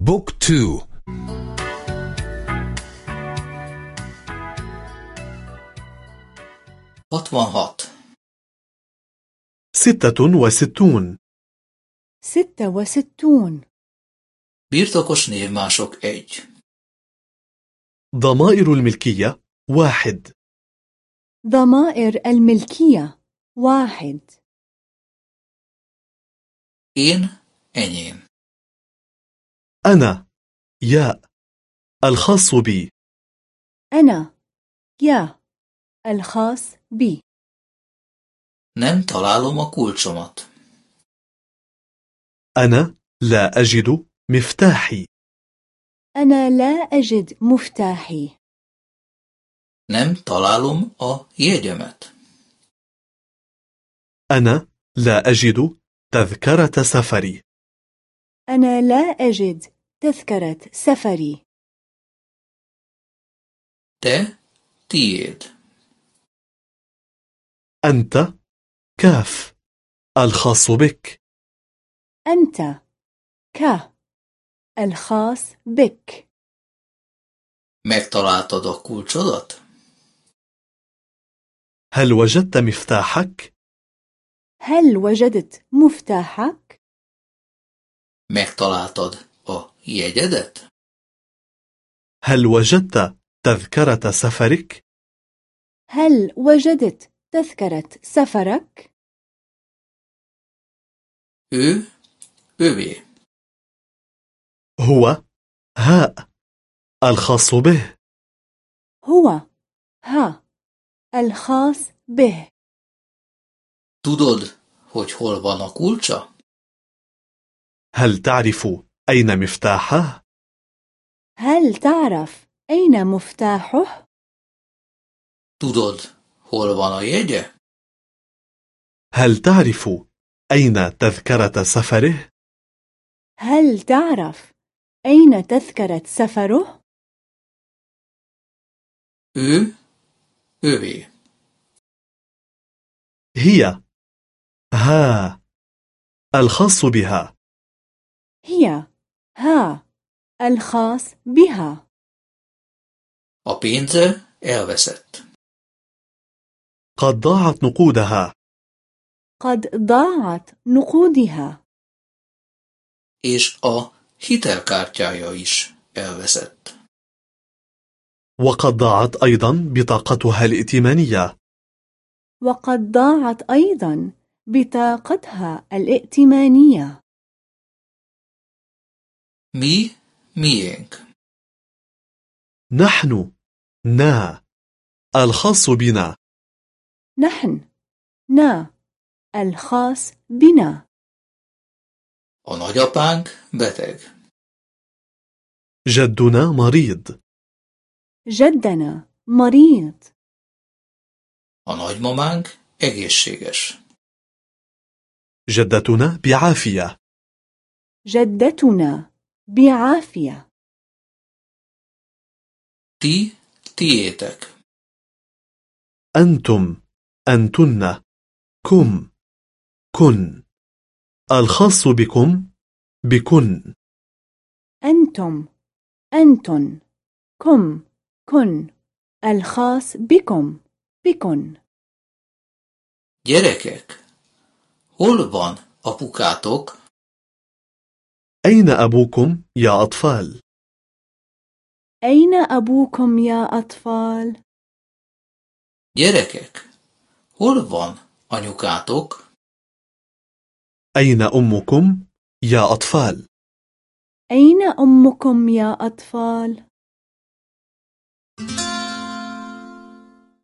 بوك تو. هات. ستة وستون. ستة وستون. Birtokos névmások egy. ضمائر الملكية واحد. ضمائر الملكية واحد. Én, enyém. أنا يا الخاص بي. أنا يا الخاص بي. Nem találom a kulcsomat. أنا لا أجد مفتاحي. أنا لا أجد مفتاحي. Nem találom a jegyemet. أنا لا أجد تذكرة سفري. أنا لا أجد تذكرة سفري Te, tiéd. أنت كاف الخاص بك أنت ك الخاص بك Megtaláltad a kulcsodat? هل وجدت مفتاحك؟ هل وجدت مفتاحك؟ Megtaláltad a jegyedet? هل وجدت تذكرة سفرك؟ هل وجدت تذكرة سفرك؟ Ő, övé. هو هاء الخاص به هو ها الخاص به Tudod, hogy hol van a kulcsa? هل تعرف أين مفتاحه؟ هل تعرف أين مفتاحه؟ Tudod, hol van a jegye? هل تعرف أين تذكرة سفره؟ هل تعرف أين تذكرة سفره؟ Ő, övé. هي ها الخاص بها هي ها الخاص بها. A pénze elveszett. قد ضاعت نقودها. قد ضاعت نقودها. És a hitelkártyája is elveszett. وقد ضاعت أيضا بطاقتها الائتمانية. وقد ضاعت أيضا بطاقتها الائتمانية. Mi, miénk. نحن نا الخاص بنا نحن نا الخاص بنا A nagyapánk beteg. جدنا مريض جدنا مريض A nagymamánk egészséges. جدتنا بعافية جدتنا بعافية. Ti, tiétek. أنتم أنتن كم كن. الخاص بكم بكن. أنتم أنتن كم كن. الخاص بكم بكن. Gyerekek, hol van apukátok? أين أبوكم يا أطفال؟ أين أبوكم يا أطفال؟ Gyerekek, hol van anyukátok? أين أمكم يا أطفال؟ أين أمكم يا أطفال؟